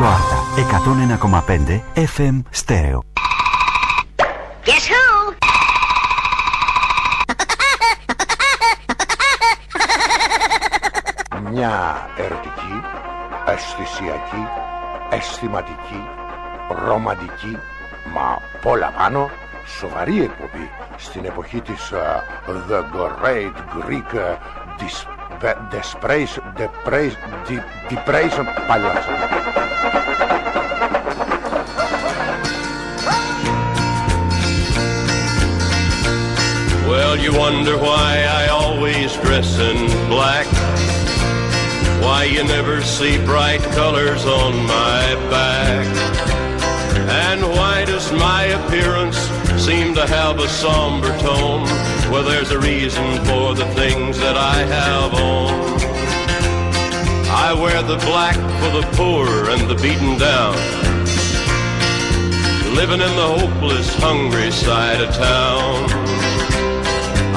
Ράδιο Άρτα 101,5 FM Στέρεο. Guess who? Μια ερωτική, αισθησιακή, αισθηματική, ρομαντική, μα πολλά πάνω, σοβαρή εκπομπή στην εποχή της uh, The Great Greek de, desprezo, deprezo, de, deprezo, pilots. Well, you wonder why I always dress in black. Why you never see bright colors on my back. And why does my appearance seem to have a somber tone? Well, there's a reason for the things that I have on. I wear the black for the poor and the beaten down. Living in the hopeless, hungry side of town.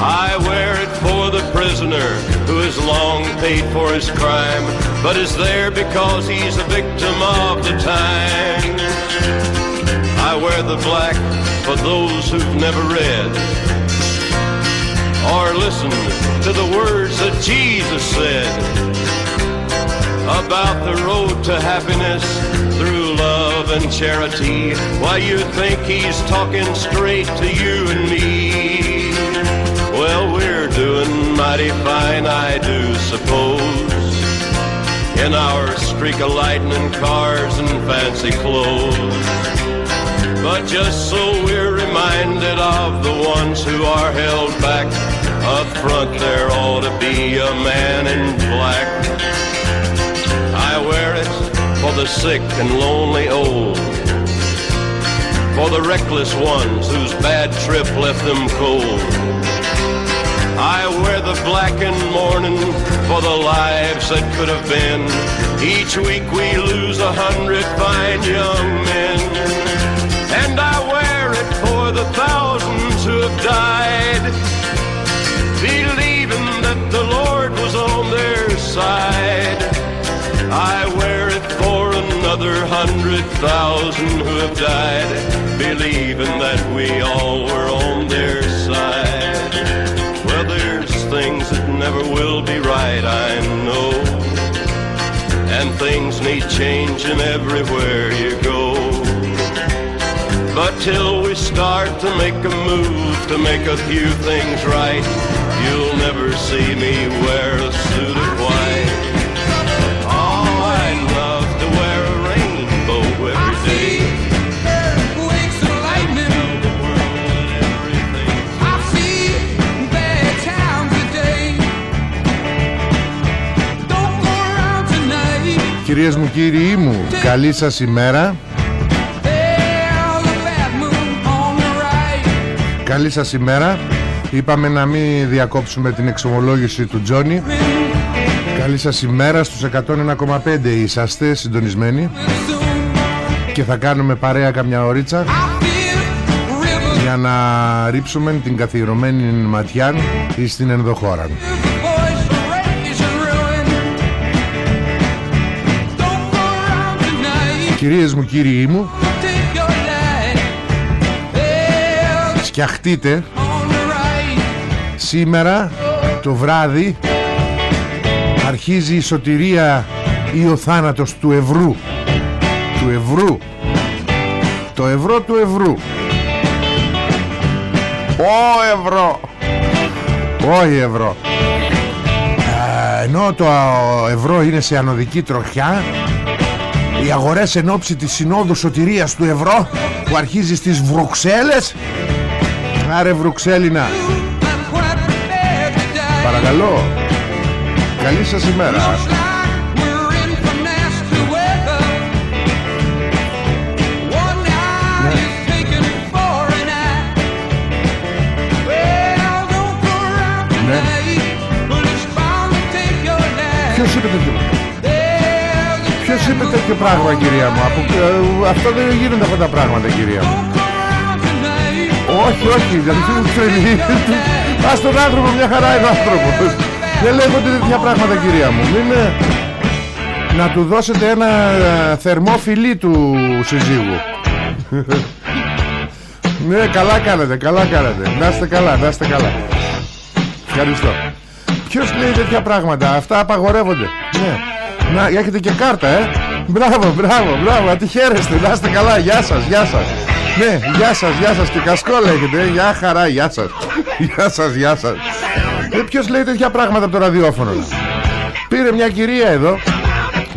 I wear it for the prisoner who has long paid for his crime, but is there because he's a victim of the time. I wear the black for those who've never read or listened to the words that Jesus said about the road to happiness through love and charity. Why you think he's talking straight to you and me? Well, we're doing mighty fine, I do suppose. In our streak of lightning cars and fancy clothes. But just so we're reminded of the ones who are held back. Up front there ought to be a man in black. I wear it for the sick and lonely old. For the reckless ones whose bad trip left them cold. I wear the black and mourning for the lives that could have been. Each week we lose a hundred fine young men. And I wear it for the thousands who have died, believing that the Lord was on their side. I wear it for another hundred thousand who have died, believing that we all were on their side Well, there's things that never will be right, I know. And things need changing everywhere you go. But till we start to make a move to make a few things right, you'll never see me wear a suit of white. Κυρίες μου κύριοι μου Καλή σας ημέρα. Καλή σας ημέρα Είπαμε να μην διακόψουμε την εξομολόγηση του Τζόνι. Καλή σας ημέρα Στους 101,5 είσαστε συντονισμένοι; Και θα κάνουμε παρέα καμιά ωρίτσα Για να ρίψουμε την καθιερωμένη ματιά Στην ενδοχώρα. Κυρίες μου κύριοι μου Σκιαχτείτε Σήμερα το βράδυ Αρχίζει η σωτηρία ή ο θάνατος του ευρώ Του ευρώ Το ευρώ του ευρώ Ω ευρώ. Όχι ευρώ. Ε, Ενώ το ευρώ είναι σε ανωδική τροχιά οι αγορές εν ώψη της Συνόδου Σωτηρίας του Ευρώ που αρχίζει στις Βρουξέλλες Άρε Βρουξέλλινα Παρακαλώ. Καλή σας ημέρα. Ναι. Ποιος είπε τέτοιο; Ποιος είπε τέτοιο πράγμα κυρία μου; Από, ε, Αυτό δεν γίνονται αυτά τα πράγματα κυρία μου. Όχι όχι δηλαδή μου τρελή Ας τον άνθρωπο μια χαρά είναι ο άνθρωπος. Δεν λέγονται τέτοια πράγματα κυρία μου. Μην να του δώσετε ένα ε, θερμό φιλί του συζύγου. Ναι καλά κάνετε καλά κάνετε Να είστε καλά να είστε καλά. Ευχαριστώ. Ποιος λέει τέτοια πράγματα; Αυτά απαγορεύονται. Ναι. Να έχετε και κάρτα ε. Μπράβο μπράβο μπράβο. Τι χαίρεστε Να είστε καλά. Γεια σας γεια σας Ναι γεια σας γεια σας Και κασκόλα έχετε ε. Γεια χαρά γεια σας. Γεια σας γεια σας. Ε, Ποιος λέει τέτοια πράγματα από το ραδιόφωνο Πήρε μια κυρία εδώ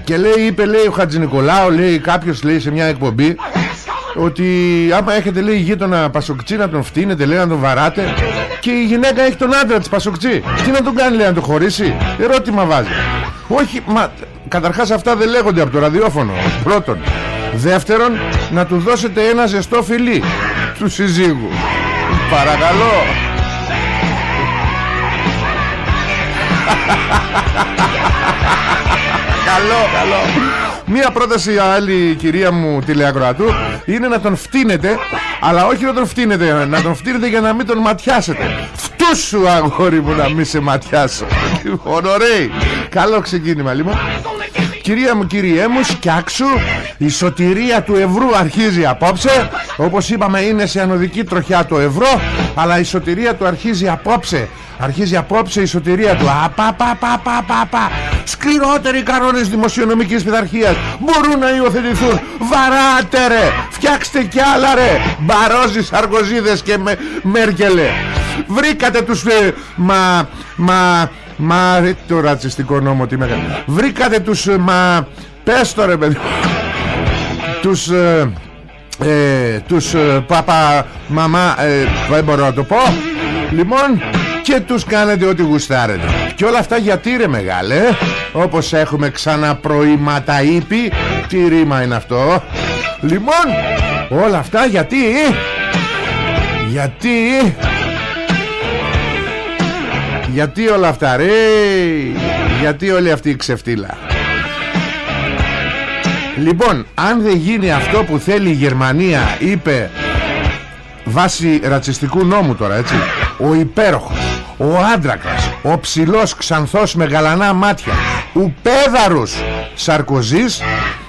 και λέει, είπε λέει ο Χατζη Νικολάου, λέει κάποιος λέει σε μια εκπομπή ότι άμα έχετε λέει γείτονα Πασοκτσί να τον φτύνετε λέει να τον βαράτε και η γυναίκα έχει τον άντρα της Πασοκτσί τι να τον κάνει λέει να τον χωρίσει; Ερώτημα βάζει. Όχι μα καταρχάς αυτά δεν λέγονται από το ραδιόφωνο. Πρώτον. Δεύτερον να του δώσετε ένα ζεστό φιλί του συζύγου παρακαλώ Καλό, καλό. Μία πρόταση άλλη κυρία μου τηλεακροατού είναι να τον φτύνετε, αλλά όχι να τον φτύνετε, να τον φτύνετε για να μην τον ματιάσετε. Φτούς σου αγόρι μου να μην σε ματιάσω. Ωραία. Καλό ξεκίνημα λοιπόν. Κυρία μου, κυριέ μου, σκιάξου Η σωτηρία του ευρώ αρχίζει απόψε. Όπως είπαμε είναι σε ανωδική τροχιά το ευρώ Αλλά η σωτηρία του αρχίζει απόψε. Αρχίζει απόψε η σωτηρία του. Απαπαπαπαπαπα Σκληρότεροι κανόνες δημοσιονομικής πειθαρχίας Μπορούν να υιοθετηθούν. Βαράτε ρε. Φτιάξτε κι άλλα ρε. Μπαρόζι, Σαρκοζίδες και με, Μέρκελε. Βρήκατε τους ε, Μα Μα Μα το ρατσιστικό νόμο τι μεγάλο Βρήκατε τους ε, Μα Πες το ρε παιδί Τους ε, ε, Τους ε, Παπα Μαμά ε, Δεν μπορώ να το πω. Λοιπόν και τους κάνετε ό,τι γουστάρετε. Και όλα αυτά γιατί ρε μεγάλε όπως έχουμε ξαναπροήματα ήπη τι ρήμα είναι αυτό. Λοιπόν όλα αυτά γιατί γιατί γιατί όλα αυτά ρε; Γιατί όλη αυτή η ξεφτύλα; Λοιπόν αν δεν γίνει αυτό που θέλει η Γερμανία είπε βάσει ρατσιστικού νόμου τώρα έτσι ο υπέροχος ο άντρακας ο ψηλός ξανθός με γαλανά μάτια ο πέδαρος Σαρκοζής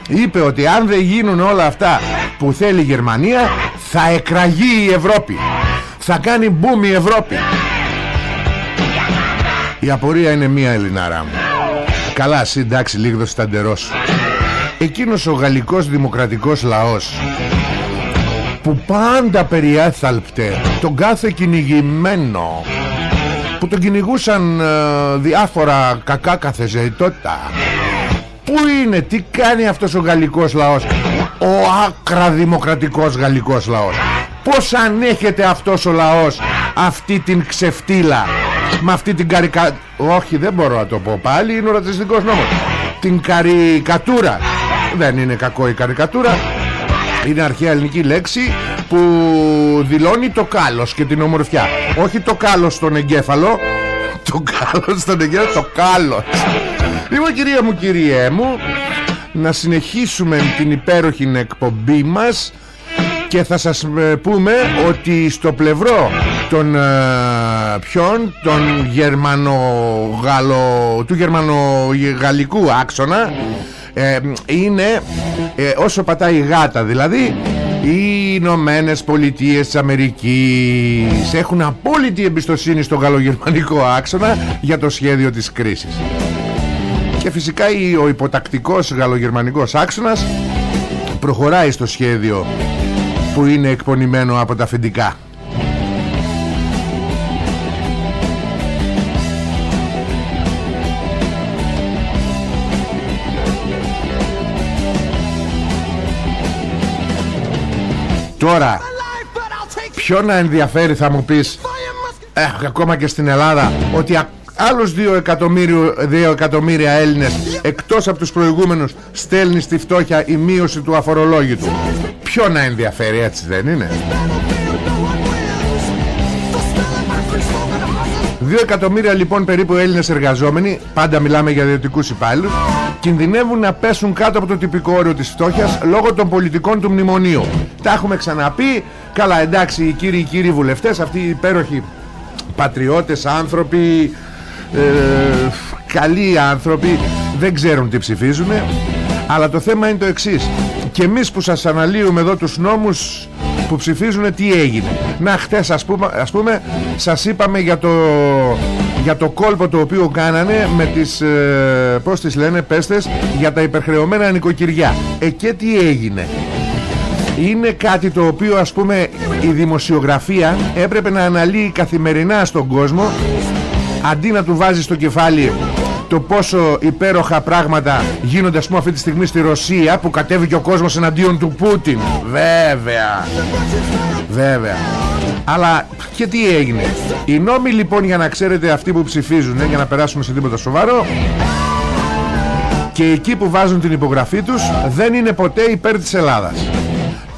είπε ότι αν δεν γίνουν όλα αυτά που θέλει η Γερμανία θα εκραγεί η Ευρώπη. Θα κάνει μπούμ η Ευρώπη η απορία είναι μία Ελληνάρα μου. Καλά συντάξει λίγο σταντερός Εκείνος ο γαλλικός δημοκρατικός λαός Που πάντα περιέθαλπτε Τον κάθε κυνηγημένο Που τον κυνηγούσαν ε, διάφορα κακά καθεζεϊτότητα. Πού είναι, τι κάνει αυτός ο γαλλικός λαός Ο άκρα δημοκρατικός γαλλικός λαός; Πώς ανέχεται αυτός ο λαός Αυτή την ξεφτύλα; Με αυτή την καρικα... Όχι δεν μπορώ να το πω. Πάλι Είναι ο ρατσιστικός νόμος. Την καρικατούρα. Δεν είναι κακό η καρικατούρα. Είναι αρχαία ελληνική λέξη Που δηλώνει το κάλος και την ομορφιά. Όχι το κάλος στον εγκέφαλο. Το κάλος στον εγκέφαλο Το κάλος. Λοιπόν κυρία μου κυριέ μου Να συνεχίσουμε την υπέροχη εκπομπή μας και θα σας ε, πούμε ότι στο πλευρό των ε, ποιον των γερμανο-γαλλο, του γερμανο-γαλλικού άξονα ε, είναι ε, όσο πατάει η γάτα δηλαδή οι Ηνωμένες Πολιτείες της Αμερικής έχουν απόλυτη εμπιστοσύνη στο γαλλογερμανικό άξονα για το σχέδιο της κρίσης. Και φυσικά ο υποτακτικός γαλλογερμανικός άξονας προχωράει στο σχέδιο που είναι εκπονημένο από τα αφεντικά Τώρα Ποιο να ενδιαφέρει θα μου πεις. Ε, Ακόμα και στην Ελλάδα Ότι άλλους 2 εκατομμύρια, 2 εκατομμύρια Έλληνες Εκτός από τους προηγούμενους Στέλνει στη φτώχεια η μείωση του αφορολόγητου. Ποιο να ενδιαφέρει έτσι δεν είναι; Δύο εκατομμύρια λοιπόν περίπου Έλληνες εργαζόμενοι Πάντα μιλάμε για ιδιωτικούς υπάλληλους Κινδυνεύουν να πέσουν κάτω από το τυπικό όριο της φτώχειας Λόγω των πολιτικών του μνημονίου. Τα έχουμε ξαναπεί. Καλά εντάξει οι κύριοι οι κύριοι βουλευτές Αυτοί οι υπέροχοι πατριώτες άνθρωποι ε, Καλοί άνθρωποι δεν ξέρουν τι ψηφίζουν αλλά το θέμα είναι το εξής. Και εμείς που σας αναλύουμε εδώ τους νόμους που ψηφίζουν τι έγινε. Να χτες ας πούμε, ας πούμε σας είπαμε για το, για το κόλπο το οποίο κάνανε με τις ε, πώς τις λένε πέστες για τα υπερχρεωμένα νοικοκυριά. Ε και τι έγινε. Είναι κάτι το οποίο ας πούμε η δημοσιογραφία έπρεπε να αναλύει καθημερινά στον κόσμο αντί να του βάζει στο κεφάλι το πόσο υπέροχα πράγματα γίνονται ας πούμε αυτή τη στιγμή στη Ρωσία που κατέβηκε ο κόσμος εναντίον του Πούτιν. Βέβαια. Βέβαια. Αλλά και τι έγινε. Οι νόμοι λοιπόν για να ξέρετε αυτοί που ψηφίζουν για να περάσουμε σε τίποτα σοβαρό και εκεί που βάζουν την υπογραφή τους δεν είναι ποτέ υπέρ της Ελλάδας.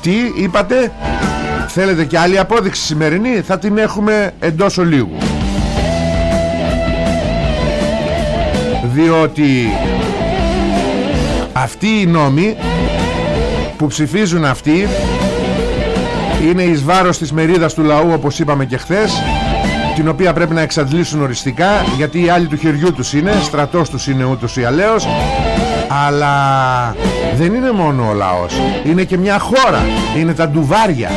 Τι είπατε; Θέλετε και άλλη απόδειξη σημερινή; Θα την έχουμε εντός ολίγου Διότι Αυτοί οι νόμοι Που ψηφίζουν αυτοί Είναι εις βάρος της μερίδας του λαού Όπως είπαμε και χθες την οποία πρέπει να εξαντλήσουν οριστικά γιατί οι άλλοι του χεριού τους είναι στρατός τους είναι ούτως ή αλέως αλλά δεν είναι μόνο ο λαός είναι και μια χώρα είναι τα ντουβάρια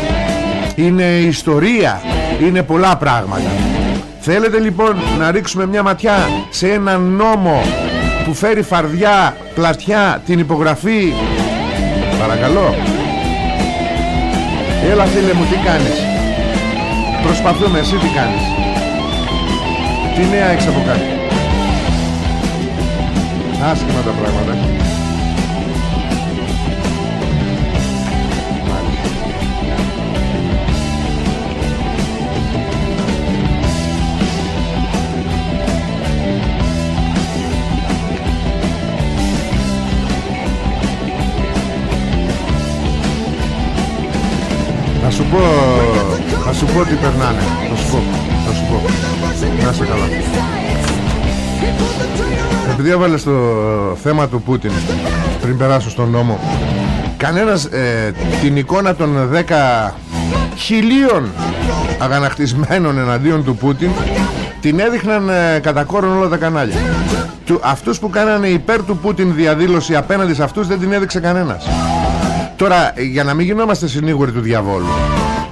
είναι ιστορία είναι πολλά πράγματα θέλετε λοιπόν να ρίξουμε μια ματιά σε ένα νόμο που φέρει φαρδιά πλατιά την υπογραφή; Παρακαλώ. Έλα φίλε μου τι κάνεις; Προσπαθούμε εσύ τι κάνεις; Τι νέα έχεις από κάτι άσχημα τα πράγματα σου πω Θα σου πω τι περνάνε. Θα σου πω Θα σου πω. Να είσαι καλά. Επειδή έβαλες το θέμα του Πούτιν Πριν περάσω στον νόμο Κανένας ε, την εικόνα των 10 χιλίων αγανακτισμένων εναντίον του Πούτιν την έδειχναν ε, κατά κόρον όλα τα κανάλια. Του, Αυτούς που κάνανε υπέρ του Πούτιν διαδήλωση απέναντι σε αυτούς δεν την έδειξε κανένας Τώρα για να μην γινόμαστε συνήγοροι του διαβόλου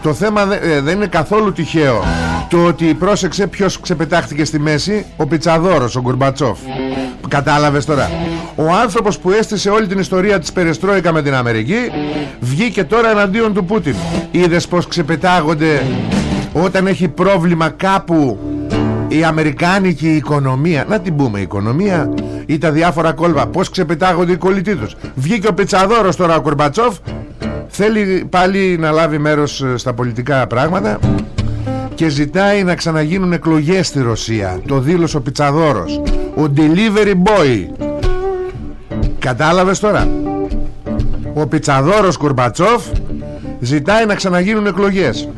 Το θέμα ε, δεν είναι καθόλου τυχαίο Το ότι πρόσεξε ποιος ξεπετάχτηκε στη μέση. Ο Πιτσαδόρος, ο Γκουρμπατσόφ. Κατάλαβες τώρα. Ο άνθρωπος που έστησε όλη την ιστορία της Περιστρόικα με την Αμερική Βγήκε τώρα εναντίον του Πούτιν. Είδες πως ξεπετάγονται Όταν έχει πρόβλημα κάπου η αμερικάνικη οικονομία Να την πούμε οικονομία Ή τα διάφορα κόλπα Πως ξεπετάγονται οι κολλητοί τους Βγήκε ο Πιτσαδόρος τώρα ο Κουρμπατσόφ Θέλει πάλι να λάβει μέρος ε, στα πολιτικά πράγματα Και ζητάει να ξαναγίνουν εκλογές στη Ρωσία. Το δήλωσε ο Πιτσαδόρος. Ο delivery boy. Κατάλαβες τώρα; Ο Πιτσαδόρος Κουρμπατσόφ Ζητάει να ξαναγίνουν εκλογές.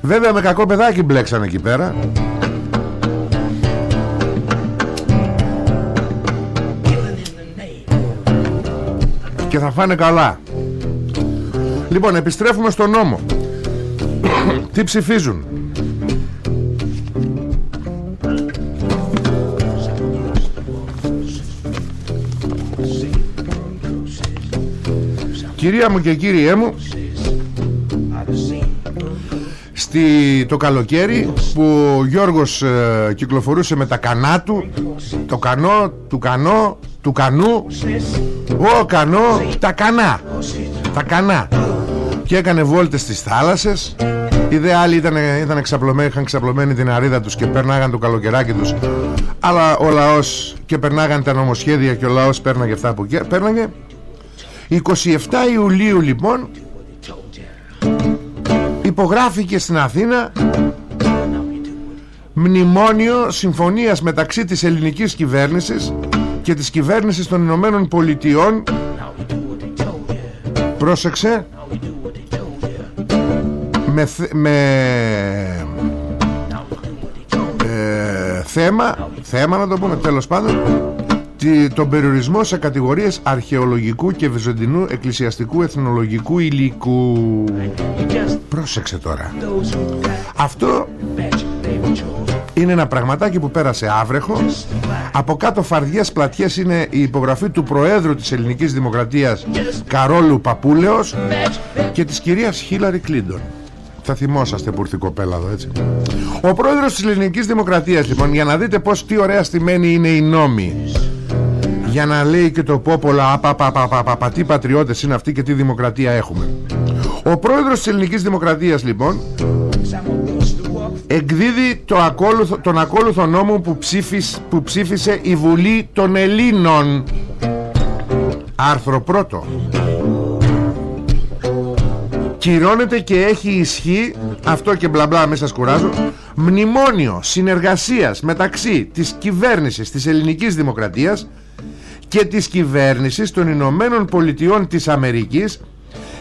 Βέβαια με κακό παιδάκι μπλέξανε εκεί πέρα και θα φάνε καλά. Λοιπόν επιστρέφουμε στο νόμο. Τι ψηφίζουν; Κυρία μου και κύριέ μου Στη, το καλοκαίρι που ο Γιώργος ε, κυκλοφορούσε με τα κανά του Το κανό, του κανό, του κανού. Ο κανό. Τα κανά. Τα κανά. Και έκανε βόλτες στις θάλασσες. Οι δε άλλοι ήταν, ήταν εξαπλωμένοι, είχαν ξαπλωμένη την αρίδα τους και περνάγαν το καλοκαιράκι τους. Αλλά ο λαός και περνάγαν τα νομοσχέδια και ο λαός πέρναγε αυτά που πέρναγε. 27 Ιουλίου λοιπόν υπογράφηκε στην Αθήνα μνημόνιο συμφωνίας μεταξύ της ελληνικής κυβέρνησης και της κυβέρνησης των Ηνωμένων Πολιτειών. Πρόσεξε. Με, με ε, θέμα θέμα να το πούμε. Τέλος πάντων τον περιορισμό σε κατηγορίες αρχαιολογικού και βυζαντινού εκκλησιαστικού εθνολογικού υλικού. Πρόσεξε τώρα. Αυτό είναι ένα πραγματάκι που πέρασε άβρεχος. Από κάτω φαρδιές πλατιές είναι η υπογραφή του Προέδρου της Ελληνικής Δημοκρατίας Καρόλου Παπούλεως και της κυρίας Χίλαρη Κλίντον. Θα θυμόσαστε που ήρθε η κοπέλα εδώ έτσι. Ο πρόεδρος της Ελληνικής Δημοκρατίας λοιπόν για να δείτε πως τι ωραία στημένη είναι οι νόμοι για να λέει και το πόπολα απα, τι πατριώτες είναι αυτοί και τι δημοκρατία έχουμε ο πρόεδρος της Ελληνικής Δημοκρατίας λοιπόν εκδίδει το ακόλουθο, τον ακόλουθο νόμο που, ψήφισε, που ψήφισε η Βουλή των Ελλήνων. Άρθρο πρώτο. Κυρώνεται και έχει ισχύ αυτό και μπλα μπλα μέσα σκουράζω μνημόνιο συνεργασίας μεταξύ της κυβέρνησης της ελληνικής δημοκρατίας και της κυβέρνησης των Ηνωμένων Πολιτειών της Αμερικής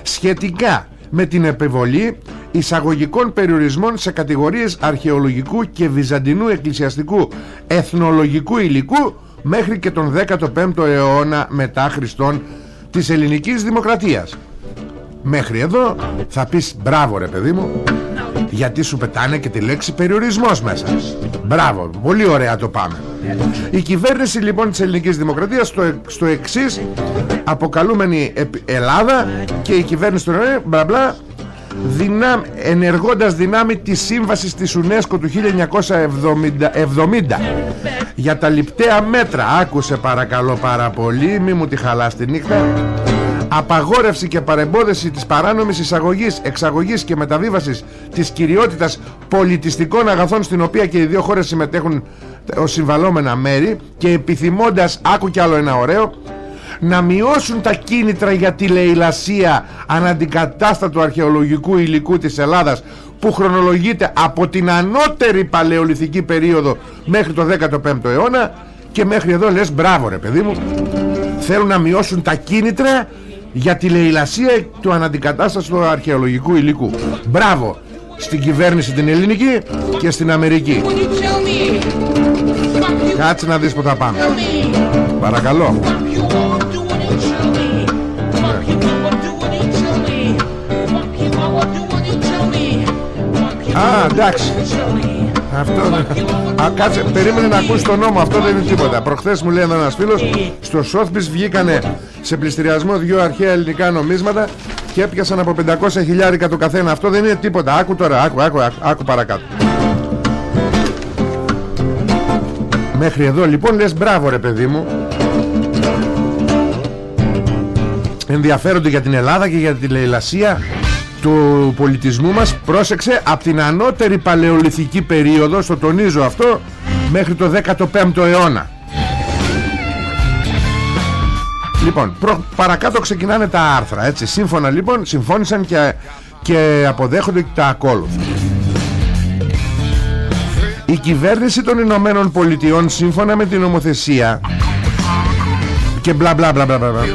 σχετικά με την επιβολή εισαγωγικών περιορισμών σε κατηγορίες αρχαιολογικού και βυζαντινού εκκλησιαστικού εθνολογικού υλικού μέχρι και τον 15ο αιώνα μετά Χριστόν της ελληνικής δημοκρατίας. Μέχρι εδώ θα πεις μπράβο ρε παιδί μου γιατί σου πετάνε και τη λέξη περιορισμός μέσα. Μπράβο, πολύ ωραία το πάμε. Η κυβέρνηση λοιπόν της ελληνικής δημοκρατίας στο, στο εξής αποκαλούμενη Ελλάδα και η κυβέρνηση του ΕΕ μπλα μπλα δυνάμ, ενεργώντας δυνάμει της σύμβασης της UNESCO του 1970 για τα λιπταία μέτρα άκουσε παρακαλώ πάρα πολύ μη μου τη χαλάς τη νύχτα. Απαγόρευση και παρεμπόδεση της παράνομης εισαγωγής, εξαγωγής και μεταβίβασης της κυριότητας πολιτιστικών αγαθών στην οποία και οι δύο χώρες συμμετέχουν ως συμβαλόμενα μέρη και επιθυμώντας, άκου κι άλλο ένα ωραίο να μειώσουν τα κίνητρα για τη λαιλασία αναντικατάστατου αρχαιολογικού υλικού της Ελλάδας που χρονολογείται από την ανώτερη παλαιολιθική περίοδο μέχρι το 15ο αιώνα. Και μέχρι εδώ λες μπράβο ρε παιδί μου θέλουν να μειώσουν τα κίνητρα για τη λαιλασία του αναντικατάστατου αρχαιολογικού υλικού. Μπράβο στην κυβέρνηση την ελληνική και στην Αμερική Κάτσε να δεις που θα πάμε Παρακαλώ Α, εντάξει. Αυτό Α, κάτσε, περίμενε να ακούσεις τον νόμο. Αυτό δεν είναι τίποτα. Προχθές μου λέει ένας φίλος, στο Σόθπις βγήκανε σε πληστηριασμό δύο αρχαία ελληνικά νομίσματα και έπιασαν από 500 χιλιάρικα το καθένα. Αυτό δεν είναι τίποτα. Άκου τώρα, άκου, άκου, άκου, άκου παρακάτω. Μέχρι εδώ. Λοιπόν λες μπράβο ρε παιδί μου. Ενδιαφέρονται για την Ελλάδα και για τη λαιλασία του πολιτισμού μας. Πρόσεξε από την ανώτερη παλαιολιθική περίοδο στο τονίζω αυτό μέχρι το 15ο αιώνα. Λοιπόν παρακάτω ξεκινάνε τα άρθρα έτσι. Σύμφωνα λοιπόν συμφώνησαν και, και αποδέχονται τα ακόλουθα η κυβέρνηση των Ηνωμένων Πολιτειών σύμφωνα με την νομοθεσία και μπλα μπλα μπλα μπλα μπλα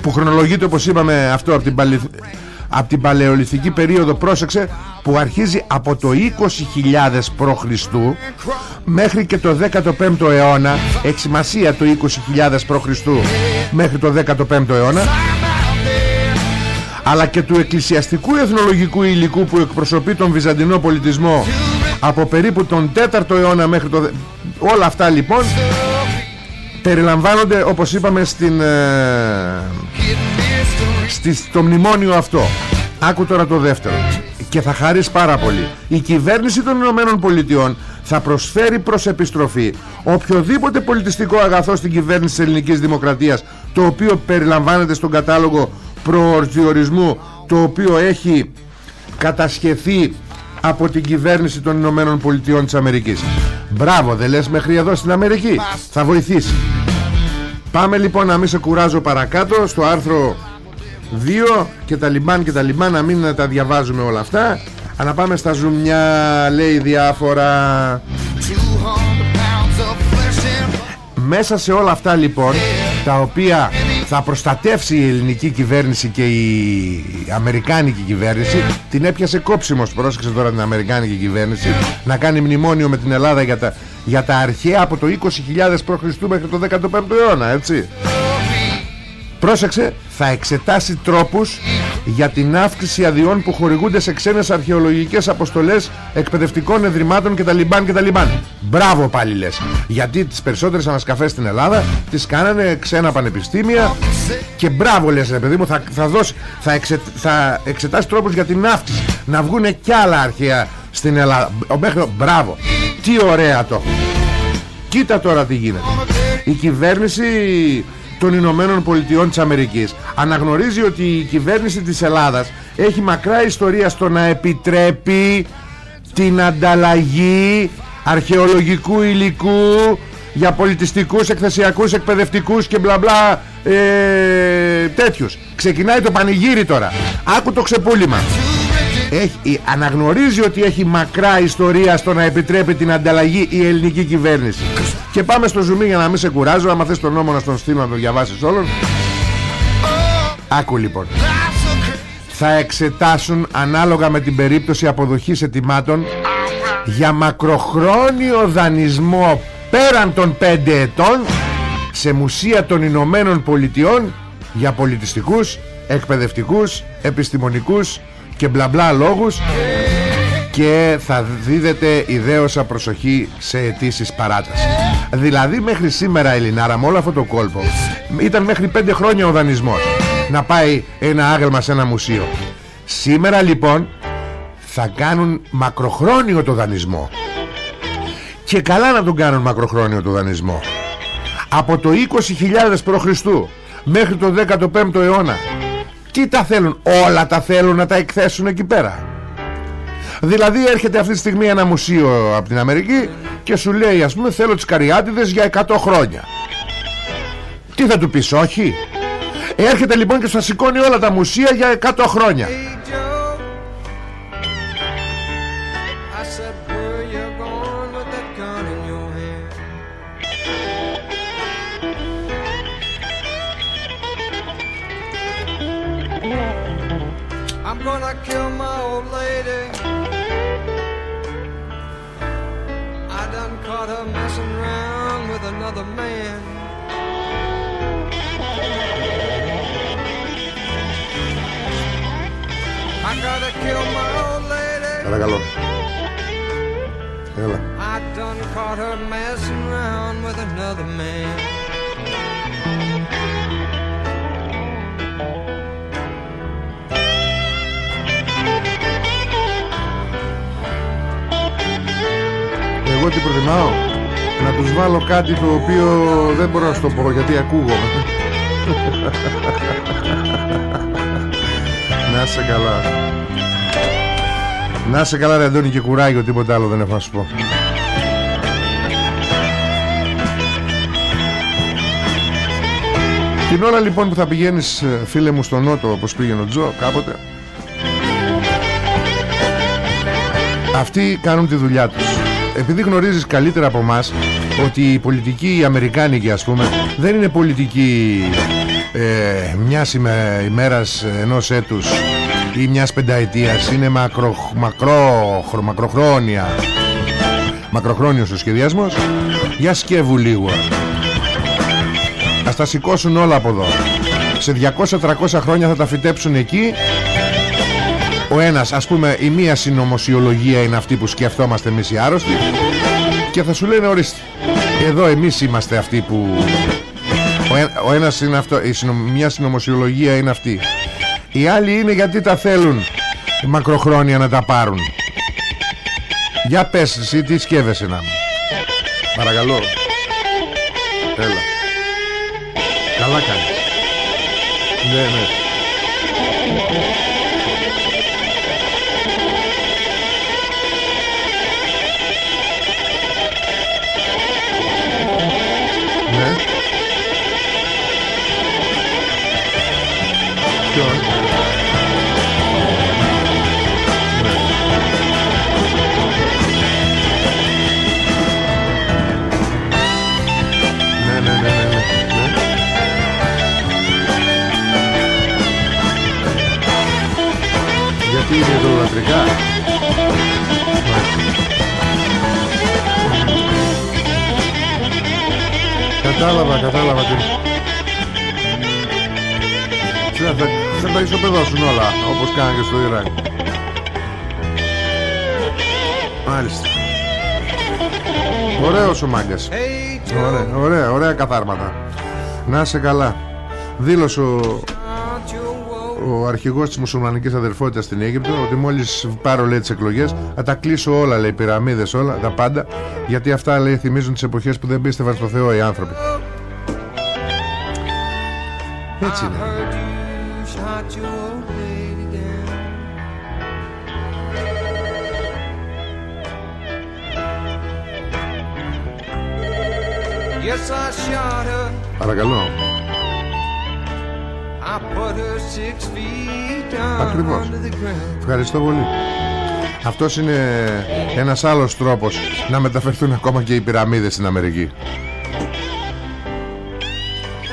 που χρονολογείται όπως είπαμε αυτό από την, παλι... από την παλαιολιθική περίοδο πρόσεξε που αρχίζει από το 20.000 π.Χ. μέχρι και το 15ο αιώνα εξημασία το 20.000 π.Χ. μέχρι το 15ο αιώνα αλλά και του εκκλησιαστικού εθνολογικού υλικού που εκπροσωπεί τον βυζαντινό πολιτισμό από περίπου τον 4ο αιώνα μέχρι το... όλα αυτά λοιπόν περιλαμβάνονται όπως είπαμε στην, ε, στη, στο μνημόνιο αυτό. Άκου τώρα το δεύτερο. Και θα χαρείς πάρα πολύ. Η κυβέρνηση των Ηνωμένων Πολιτειών θα προσφέρει προς επιστροφή οποιοδήποτε πολιτιστικό αγαθό στην κυβέρνηση της ελληνικής δημοκρατίας το οποίο περιλαμβάνεται στον κατάλογο προορδιορισμού το οποίο έχει κατασχεθεί από την κυβέρνηση των Ηνωμένων Πολιτειών της Αμερικής. Μπράβο δεν λες μέχρι εδώ στην Αμερική. Θα βοηθήσει. Πάμε λοιπόν να μην σε κουράζω παρακάτω Στο άρθρο 2 Και τα λιμπάν και τα λιμπάν Να μην τα διαβάζουμε όλα αυτά Αλλά πάμε στα ζουμιά Λέει διάφορα. Μέσα σε όλα αυτά λοιπόν Τα οποία θα προστατεύσει η ελληνική κυβέρνηση και η αμερικάνικη κυβέρνηση την έπιασε κόψιμος πρόσεξε τώρα την αμερικάνικη κυβέρνηση να κάνει μνημόνιο με την Ελλάδα για τα, για τα αρχαία από το 20.000 π.Χ. μέχρι το 15ο αιώνα έτσι Πρόσεξε, θα εξετάσει τρόπους για την αύξηση αδειών που χορηγούνται σε ξένες αρχαιολογικές αποστολές εκπαιδευτικών εδρυμάτων και τα λιμπάν και τα λιμπάν. Μπράβο πάλι λες. Γιατί τις περισσότερες ανασκαφές στην Ελλάδα τις κάνανε ξένα πανεπιστήμια και μπράβο λες ρε παιδί μου θα, θα, δώσει, θα, εξε, θα εξετάσει τρόπους για την αύξηση να βγουν κι άλλα αρχαία στην Ελλάδα. Μέχρι, μπράβο. Τι ωραία το. Κοίτα τώρα τι γίνεται. Η κυβέρνηση των Ηνωμένων Πολιτειών της Αμερικής αναγνωρίζει ότι η κυβέρνηση της Ελλάδας έχει μακρά ιστορία στο να επιτρέπει την ανταλλαγή αρχαιολογικού υλικού για πολιτιστικούς, εκθεσιακούς, εκπαιδευτικούς και μπλα μπλα ε, τέτοιους. Ξεκινάει το πανηγύρι τώρα. Άκου το ξεπούλημα. Έχει, αναγνωρίζει ότι έχει μακρά ιστορία στο να επιτρέπει την ανταλλαγή η ελληνική κυβέρνηση. Και πάμε στο ζουμί για να μην σε κουράζω. Άμα θες τον νόμο να στον στείλω να τον διαβάσεις όλον. Άκου λοιπόν. Θα εξετάσουν ανάλογα με την περίπτωση αποδοχής ετοιμάτων Για μακροχρόνιο δανεισμό πέραν των 5 ετών Σε μουσεία των Ηνωμένων Πολιτειών Για πολιτιστικούς, εκπαιδευτικούς, επιστημονικούς και μπλα μπλα λόγους και θα δίδεται ιδέωσα προσοχή σε αιτήσεις παράτασης. Δηλαδή μέχρι σήμερα Ελληνάρα με όλο αυτό το κόλπο ήταν μέχρι πέντε χρόνια ο δανεισμός να πάει ένα άγελμα σε ένα μουσείο. Σήμερα λοιπόν θα κάνουν μακροχρόνιο το δανεισμό. Και καλά να τον κάνουν μακροχρόνιο το δανεισμό. Από το 20.000 π.Χ. μέχρι το 15ο αιώνα. Τι τα θέλουν, όλα τα θέλουν να τα εκθέσουν εκεί πέρα. Δηλαδή έρχεται αυτή τη στιγμή ένα μουσείο από την Αμερική και σου λέει ας πούμε θέλω τις καριάτιδες για 100 χρόνια. Τι θα του πεις όχι; Έρχεται λοιπόν και σας σηκώνει όλα τα μουσεία για 100 χρόνια. gonna kill my old lady. I done caught her messing around with another man. I gotta kill my old lady. Regalo. Regalo. I done caught her messing around with another man. Εγώ τι προτιμάω; Να τους βάλω κάτι το οποίο δεν μπορώ να σου το πω γιατί ακούγομαι Να σε καλά. Να σε καλά ρε Αντώνη και κουράγιο Τίποτα άλλο δεν έχω να σου πω. Την ώρα λοιπόν που θα πηγαίνεις ε, φίλε μου στο Νότο Όπως πήγαινε ο Τζο κάποτε Αυτοί κάνουν τη δουλειά τους Επειδή γνωρίζεις καλύτερα από μας Ότι η πολιτική οι Αμερικάνικη ας πούμε Δεν είναι πολιτική ε, Μιας ημέρας ενός έτους ή μιας πενταετίας. Είναι μακρο, μακρό, μακροχρόνια μακροχρόνιος ο σχεδιασμός. Για σκεύου λίγο. Ας τα σηκώσουν όλα από εδώ. Σε 200-300 χρόνια θα τα φυτέψουν εκεί ο ένας ας πούμε η μία συνωμοσιολογία είναι αυτή που σκεφτόμαστε εμείς οι άρρωστοι και θα σου λένε ορίστε εδώ εμείς είμαστε αυτοί που ο, ο ένας είναι αυτό η μια συνωμοσιολογία είναι αυτή οι άλλοι είναι γιατί τα θέλουν μακροχρόνια να τα πάρουν. Για πες εσύ τι σκέφεσαι να μου. Παρακαλώ. Έλα. Καλά κάνεις. Ναι, ναι. Κατάλαβα, κατάλαβα τι. θα, θα τα ισοπεδώσουν όλα όπως κάνανε και στο Ιράκ Μάλιστα. Ωραίος ο μάγκας. Ωραία, ωραία, ωραία καθάρματα Να σε καλά. Δήλωσε ο, ο αρχηγός της μουσουλμανικής αδερφότητας στην Αίγυπτο ότι μόλις πάρω λέει τις εκλογές θα τα κλείσω όλα λέει πυραμίδες όλα τα πάντα γιατί αυτά λέει θυμίζουν τις εποχές που δεν πίστευαν στο Θεό οι άνθρωποι. Έτσι είναι. Παρακαλώ Ακριβώς. Ευχαριστώ πολύ. Αυτός είναι ένας άλλος τρόπος Να μεταφερθούν ακόμα και οι πυραμίδες στην Αμερική.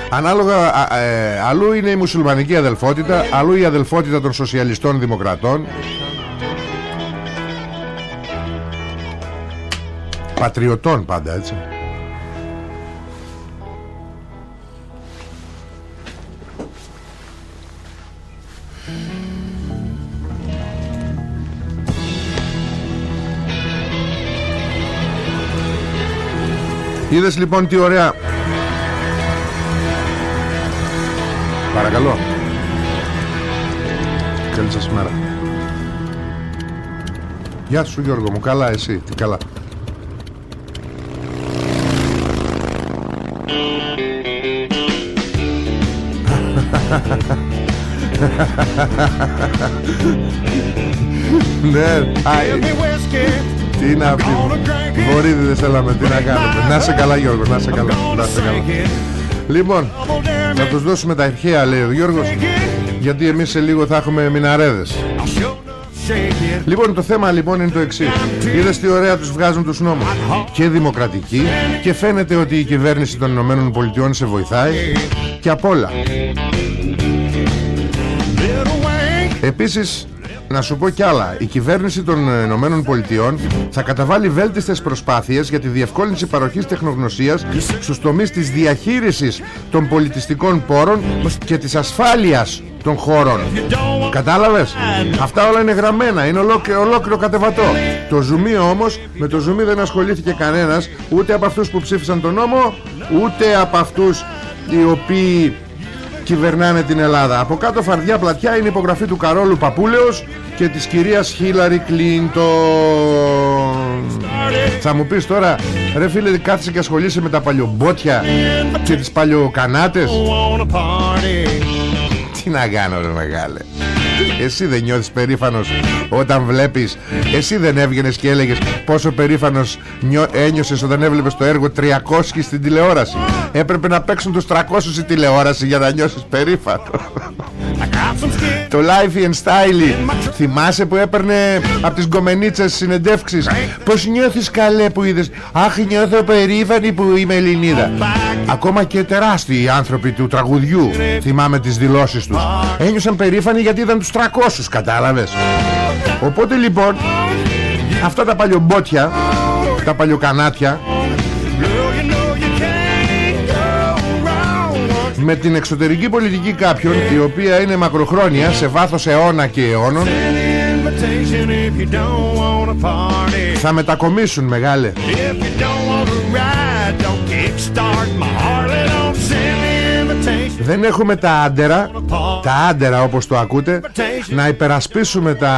Ανάλογα ε, Αλλού είναι η μουσουλμανική αδελφότητα Αλλού η αδελφότητα των σοσιαλιστών δημοκρατών. Πατριωτών πάντα έτσι Είδες λοιπόν τι ωραία. Παρακαλώ. Καλή σας μέρα. Γεια σου Γιώργο μου. Καλά εσύ. Τι καλά. Ναι Τι είναι αυτή; Βορύδιδες θέλαμε. Τι να κάνουμε Να σε καλά Γιώργο Να σε καλά. Να σε καλά. Λοιπόν Θα τους δώσουμε τα αρχαία λέει ο Γιώργος Γιατί εμείς σε λίγο θα έχουμε μιναρέδες. Λοιπόν το θέμα λοιπόν είναι το εξής. Είδες τι ωραία τους βγάζουν τους νόμους. Και δημοκρατική Και φαίνεται ότι η κυβέρνηση των Ηνωμένων Πολιτειών σε βοηθάει. Και απ' όλα. Επίσης να σου πω κι άλλα. Η κυβέρνηση των Ηνωμένων Πολιτειών θα καταβάλει βέλτιστες προσπάθειες για τη διευκόλυνση παροχής τεχνογνωσίας στους τομείς της διαχείρισης των πολιτιστικών πόρων και της ασφάλειας των χώρων. Κατάλαβες; Αυτά όλα είναι γραμμένα, είναι ολόκληρο, ολόκληρο κατεβατό. Το ζουμί όμως, με το ζουμί δεν ασχολήθηκε κανένας, ούτε από αυτούς που ψήφισαν τον νόμο, ούτε από αυτούς οι οποίοι κυβερνάνε την Ελλάδα. Από κάτω φαρδιά πλατιά είναι η υπογραφή του Καρόλου Παπούλεως και της κυρίας Χίλαρη Κλίντον. Θα μου πεις τώρα, ρε φίλε κάθισε και ασχολείσαι με τα παλιομπότια και τις παλιοκανάτες. Τι να κάνω ρε μεγάλε. Εσύ δεν νιώθεις περήφανος όταν βλέπεις; Εσύ δεν έβγαινες και έλεγες Πόσο περήφανος νιώ... ένιωσες όταν έβλεπες το έργο 300 στην τηλεόραση. Έπρεπε να παίξουν τους 300 στη τηλεόραση Για να νιώσεις περήφανο. Το Life and Style. Θυμάσαι που έπαιρνε Από τις γκομενίτσες συνεντεύξεις; Πως νιώθεις καλέ που είδες; Αχ νιώθω περήφανη που είμαι Ελληνίδα. Ακόμα και τεράστιοι άνθρωποι του τραγουδιού Θυμάμαι τις δηλώσεις τους. Ένιωσαν περήφανοι γιατί είδαν τους 300 κατάλαβες. Οπότε λοιπόν Αυτά τα παλιομπότια Τα παλιοκανάτια με την εξωτερική πολιτική κάποιων η οποία είναι μακροχρόνια σε βάθος αιώνα και αιώνων θα μετακομίσουν μεγάλε δεν έχουμε τα άντερα Τα άντερα όπως το ακούτε Να υπερασπίσουμε τα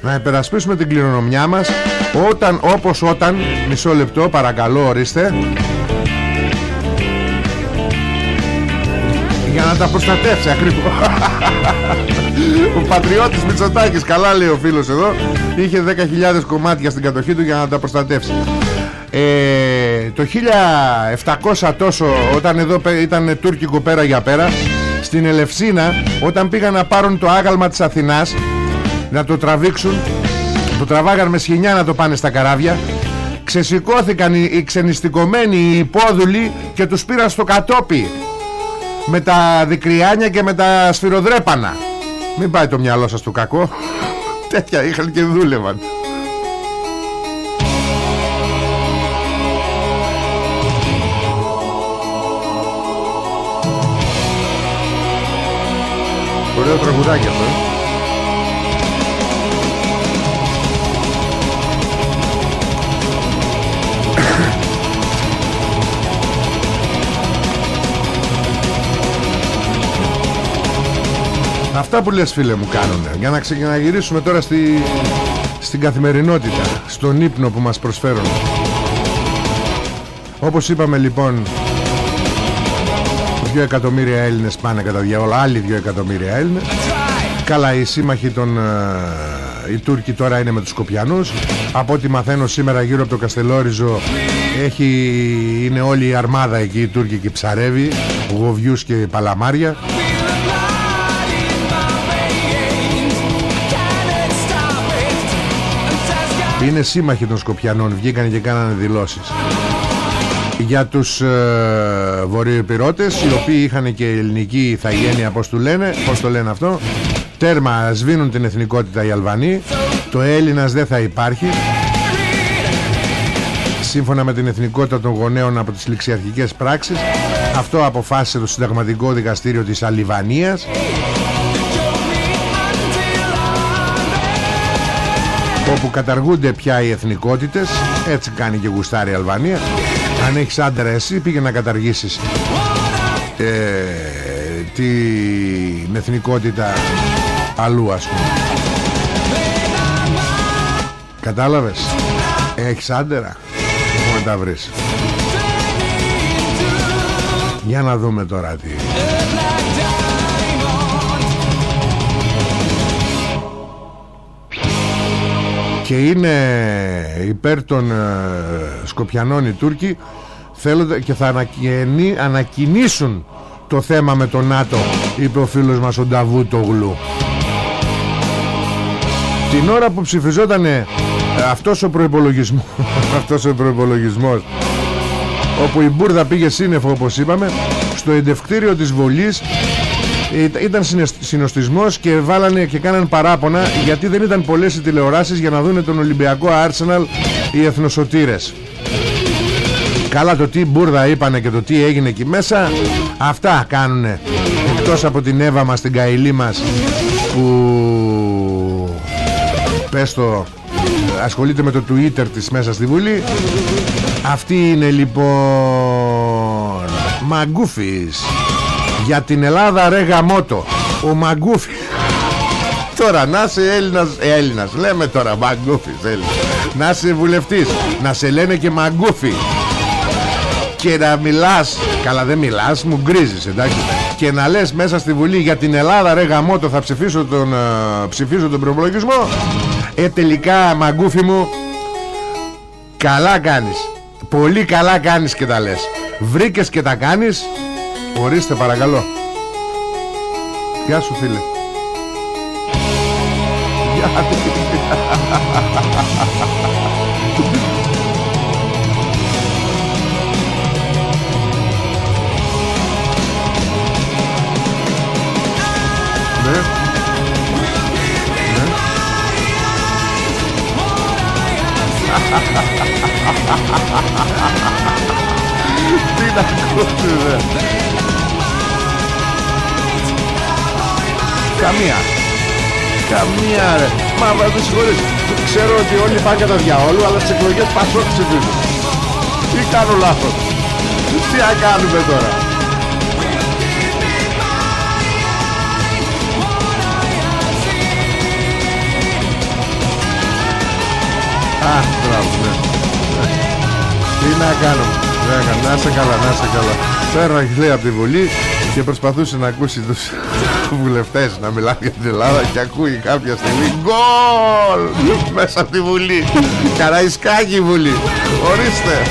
Να υπερασπίσουμε την κληρονομιά μας. Όταν όπως όταν Μισό λεπτό παρακαλώ ορίστε. Για να τα προστατεύσει ακριβώς. Ο πατριώτης Μητσοτάκης Καλά λέει ο φίλος εδώ Είχε 10.000 κομμάτια στην κατοχή του για να τα προστατεύσει ε, το 1700 τόσο όταν εδώ ήταν τουρκικό πέρα για πέρα στην Ελευσίνα όταν πήγαν να πάρουν το άγαλμα της Αθηνάς να το τραβήξουν το τραβάγαν με σχοινιά να το πάνε στα καράβια ξεσηκώθηκαν οι, οι ξενιστικομένοι οι υπόδουλοι και τους πήραν στο κατόπι με τα δικριάνια και με τα σφυροδρέπανα. Μην πάει το μυαλό σας του κακό. Τέτοια είχαν και δούλευαν Ωραίο τραγουδάκι αυτό ε. Αυτά που λες φίλε μου κάνουν Για να ξεκιναγυρίσουμε τώρα στη, στην καθημερινότητα Στον ύπνο που μας προσφέρουν Όπως είπαμε λοιπόν Δύο εκατομμύρια Έλληνες πάνε κατά διάολο Άλλοι δύο εκατομμύρια Έλληνες. Καλά οι σύμμαχοι των ε, Οι Τούρκοι τώρα είναι με τους Σκοπιανούς. Από ό,τι μαθαίνω σήμερα γύρω από το Καστελόριζο έχει, Είναι όλη η αρμάδα εκεί Οι Τούρκοι και ψαρεύει Γοβιούς και παλαμάρια. Είναι σύμμαχοι των Σκοπιανών Βγήκαν και κάνανε δηλώσεις Για τους ε, βορειοπυρώτες Οι οποίοι είχαν και ελληνική ηθαγένεια Πώς, του λένε, πώς το λένε αυτό Τέρμα σβήνουν την εθνικότητα οι Αλβανοί. Το Έλληνας δεν θα υπάρχει. Σύμφωνα με την εθνικότητα των γονέων Από τις ληξιαρχικές πράξεις Αυτό αποφάσισε το συνταγματικό δικαστήριο της Αλιβανίας. Όπου καταργούνται πια οι εθνικότητες έτσι κάνει και γουστάρει η Αλβανία αν έχεις άντρα εσύ πήγε να καταργήσεις. Ε, την εθνικότητα αλλού ας πούμε. Κατάλαβες; Έχεις άντερα πού να τα βρεις. Για να δούμε τώρα τι και είναι υπέρ των ε, Σκοπιανών οι Τούρκοι. Θέλονται και θα ανακοινή, ανακοινήσουν το θέμα με τον ΝΑΤΟ είπε ο φίλος μας ο Νταβού το γλου την ώρα που ψηφιζόταν ε, αυτός ο προϋπολογισμός αυτός ο προϋπολογισμός όπου η Μπούρδα πήγε σύννεφο όπως είπαμε στο εντευκτήριο της Βολής ήταν συνοστισμός και βάλανε και κάνανε παράπονα γιατί δεν ήταν πολλές οι τηλεοράσεις για να δούνε τον Ολυμπιακό Arsenal οι εθνοσωτήρες. Καλά το τι μπουρδα είπανε και το τι έγινε εκεί μέσα Αυτά κάνουνε. Εκτός από την Εύα μας, την Καηλή μας Που Πες το Ασχολείται με το Twitter της μέσα στη Βουλή Αυτή είναι λοιπόν Μαγκούφης για την Ελλάδα ρε γαμότο Ο Μαγκούφι Τώρα να είσαι Έλληνας ε, Έλληνας. Λέμε τώρα Μαγκούφι Να είσαι βουλευτής. Να σε λένε και Μαγκούφι Και να μιλάς. Καλά δεν μιλάς μου γκρίζεις εντάξει. Και να λες μέσα στη Βουλή για την Ελλάδα ρε γαμότο Θα ψηφίσω τον, uh, ψηφίσω τον προπολογισμό. Ε τελικά Μαγκούφι μου Καλά κάνεις. Πολύ καλά κάνεις και τα λες. Βρήκες και τα κάνεις Ορίστε παρακαλώ. Γεια σου φίλε. Γεια Ναι. Ναι Τι να ακούτε Καμία. Καμία ρε. Μα με συγχωρείς. Ξέρω ότι όλοι πάνε κατά διαόλου Αλλά στις εκλογές πασό ψηφίζουν Τι κάνω λάθος. Τι να κάνουμε τώρα. Α, μπράβο, ναι. Τι να κάνω Να είσαι καλά, να είσαι καλά. Πέρα από τη Βουλή και προσπαθούσε να ακούσει τους βουλευτές να μιλάνε για την Ελλάδα και ακούει κάποια στιγμή γκολ μέσα από τη Βουλή. Καραϊσκάκη Βουλή. Ορίστε.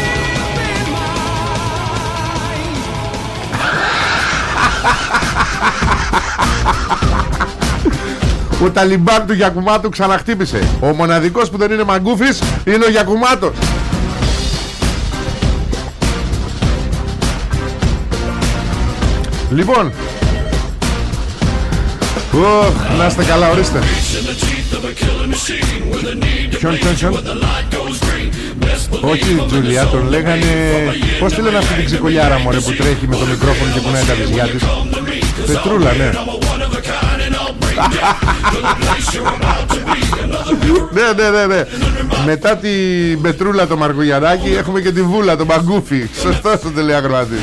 Ο Ταλιμπάν του Γιακουμάτου ξαναχτύπησε. Ο μοναδικός που δεν είναι μαγκούφης Είναι ο Γιακουμάτος Λοιπόν Οχ, να είστε καλά, ορίστε Ποιον, ποιον, ποιον Όχι, Τζουλιά, τον λέγανε Πώς τη λένε αυτή την ξεκολιάρα μωρέ που τρέχει με το μικρόφωνο και κουνάει τα βυζιά της; Πετρούλα, ναι ναι, ναι, ναι, ναι. Μετά τη Μπετρούλα το Μαρκογιαννάκη έχουμε και τη Βούλα το Μαγκούφι. Σωστό το τελεαγροάτη.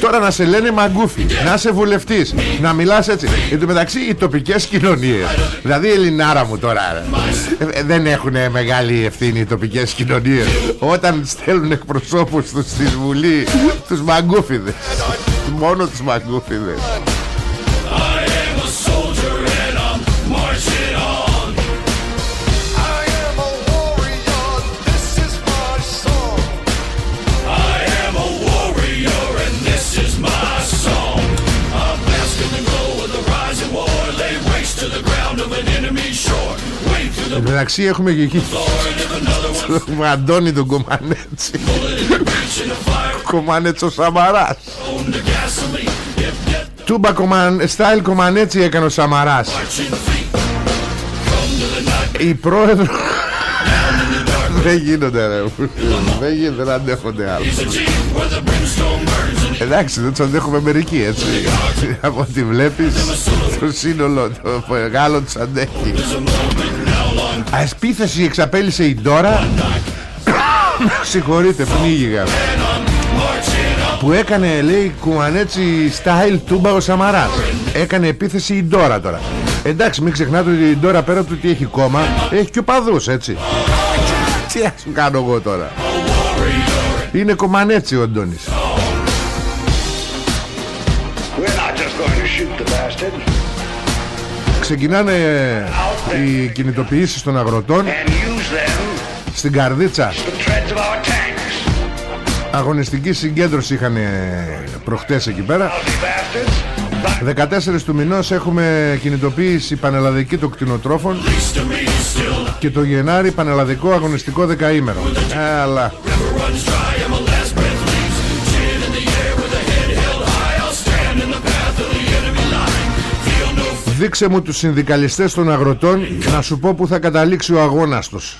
Τώρα να σε λένε μαγκούφι, να είσαι βουλευτής, να μιλάς έτσι. Εν τω μεταξύ οι τοπικές κοινωνίες, δηλαδή η Ελληνάρα μου τώρα, ε, δεν έχουν μεγάλη ευθύνη οι τοπικές κοινωνίες όταν στέλνουν εκπροσώπους τους στη Βουλή, τους μαγκούφιδες. Μόνο τους μαγκούφιδες. Μεταξύ έχουμε και εκεί. Τον Αντώνη τον Κομανέτσι. Κομανέτσο Σαμαράς. Τούμπα κομαν... στάιλ Κομανέτσι έκανε ο Σαμαράς. Η πρόεδρο Δεν γίνονται ρε. Δεν γίνονται, δεν αντέχονται άλλο Εντάξει δεν τους αντέχουμε μερικοί έτσι. Από ό,τι βλέπεις Το σύνολο Το μεγάλο τους αντέχει Ασπίθεση εξαπέλυσε η Ντόρα. Συγχωρείτε πνίγηγα Που έκανε λέει κουμανέτσι style τούμπα ο Σαμαράς. Έκανε επίθεση η Ντόρα τώρα. Εντάξει μην ξεχνάτε ότι η Ντόρα πέρα του τι έχει κόμμα Έχει και οπαδούς έτσι. Τι ας κάνω εγώ τώρα. Είναι κομμανέτσι ο Αντώνης Ξεκινάνε οι κινητοποιήσεις των αγροτών στην Καρδίτσα. αγωνιστική συγκέντρωση είχαν προχτές εκεί πέρα. 14 του μηνός έχουμε κινητοποίηση πανελλαδική των κτηνοτρόφων και το Γενάρη πανελλαδικό αγωνιστικό δεκαήμερο. Αλλά Δείξε μου τους συνδικαλιστές των αγροτών Να σου πω που θα καταλήξει ο αγώνας τους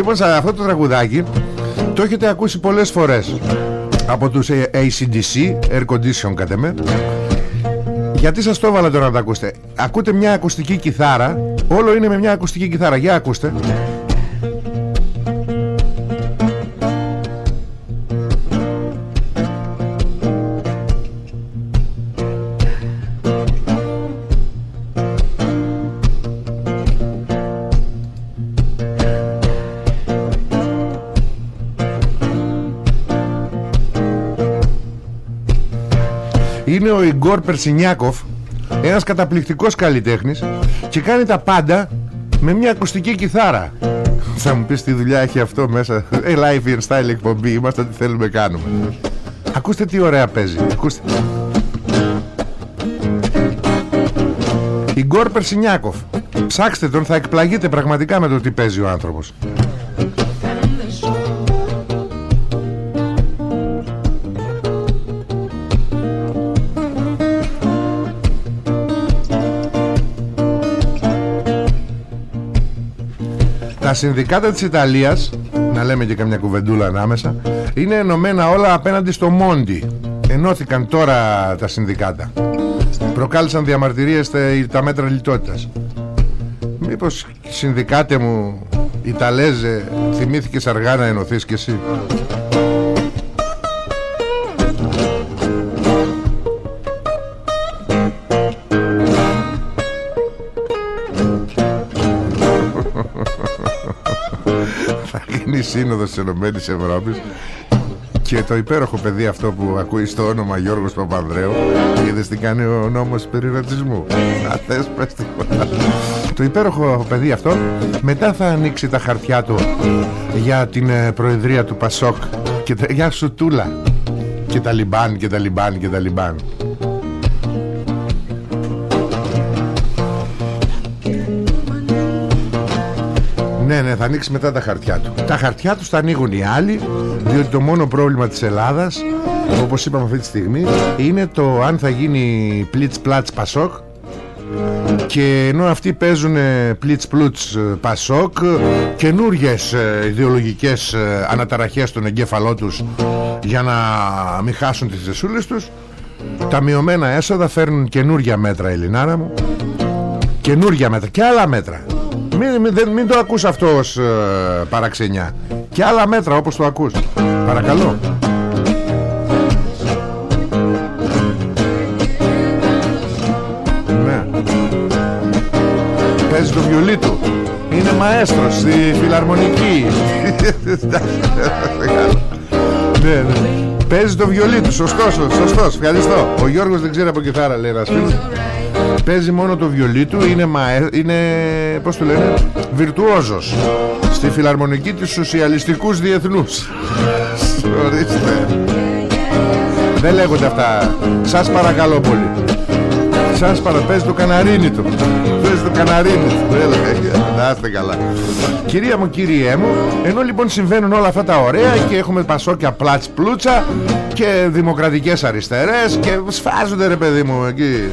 Λοιπόν αυτό το τραγουδάκι Το έχετε ακούσει πολλές φορές Από τους ACDC Air Condition κατά με. Γιατί σας το έβαλα τώρα να το ακούσετε. Ακούτε μια ακουστική κιθάρα. Όλο είναι με μια ακουστική κιθάρα. Για ακούστε Ιγκόρ Περσινιάκοφ ένας καταπληκτικός καλλιτέχνης και κάνει τα πάντα με μια ακουστική κιθάρα. Θα μου πεις τι δουλειά έχει αυτό μέσα. Ε, live and style εκπομπή είμαστε τι θέλουμε κάνουμε. Ακούστε τι ωραία παίζει. Ακούστε. Ιγκόρ Περσινιάκοφ. Ψάξτε τον θα εκπλαγείτε πραγματικά με το τι παίζει ο άνθρωπος τα συνδικάτα της Ιταλίας να λέμε και καμιά κουβεντούλα ανάμεσα είναι ενωμένα όλα απέναντι στο Μόντι. Ενώθηκαν τώρα τα συνδικάτα. Προκάλεσαν διαμαρτυρίες τα μέτρα λιτότητας. Μήπως συνδικάτε μου Ιταλέζε θυμήθηκες αργά να ενωθείς κι εσύ; Σύνοδος της Ενωμένης Ευρώπης. Και το υπέροχο παιδί αυτό που ακούει στο όνομα Γιώργος Παπανδρέου Είδες τι κάνει ο νόμος περί ρατσισμού. Να θες πες τίποτα Το υπέροχο παιδί αυτό Μετά θα ανοίξει τα χαρτιά του Για την ε, προεδρία του Πασόκ Και τα, για σου τούλα Και τα λιμπάν και τα λιμπάν και τα λιμπάν Ναι, ναι, θα ανοίξει μετά τα χαρτιά του. Τα χαρτιά τους θα ανοίγουν οι άλλοι, διότι το μόνο πρόβλημα της Ελλάδας, όπως είπαμε αυτή τη στιγμή, είναι το αν θα γίνει πλίτς πλάτς πασόκ. Και ενώ αυτοί παίζουν πλίτς πλούτς πασόκ καινούριες ε, ιδεολογικές ε, αναταραχές στον εγκέφαλό τους για να μην χάσουν τις δεσούλες τους τα μειωμένα έσοδα φέρνουν καινούρια μέτρα Ελληνάρα μου. Καινούρια μέτρα και άλλα μέτρα μην, μην, μην το ακούς αυτό ως ε, παραξενιά. Και άλλα μέτρα όπως το ακούς. Παρακαλώ. Ναι. Παίζει το βιολί του. Είναι μαέστρος στη φιλαρμονική. Ναι, ναι. Παίζει το βιολί του, σωστός, σωστός, ευχαριστώ. Ο Γιώργος δεν ξέρει από κιθάρα λέει ένας φίλος Παίζει μόνο το βιολί του Είναι, μαε... είναι πώς το λένε Βιρτουόζος Στη φιλαρμονική της Σοσιαλιστικούς Διεθνούς. Ορίστε. Δεν λέγονται αυτά. Σας παρακαλώ πολύ Σας παραπέζει το καναρίνι του. Παίζει το καναρίνι του. Να είστε καλά. Κυρία μου κύριέ μου Ενώ λοιπόν συμβαίνουν όλα αυτά τα ωραία Και έχουμε πασόκια πλάτς πλούτσα Και δημοκρατικές αριστερές Και σφάζονται ρε παιδί μου εκεί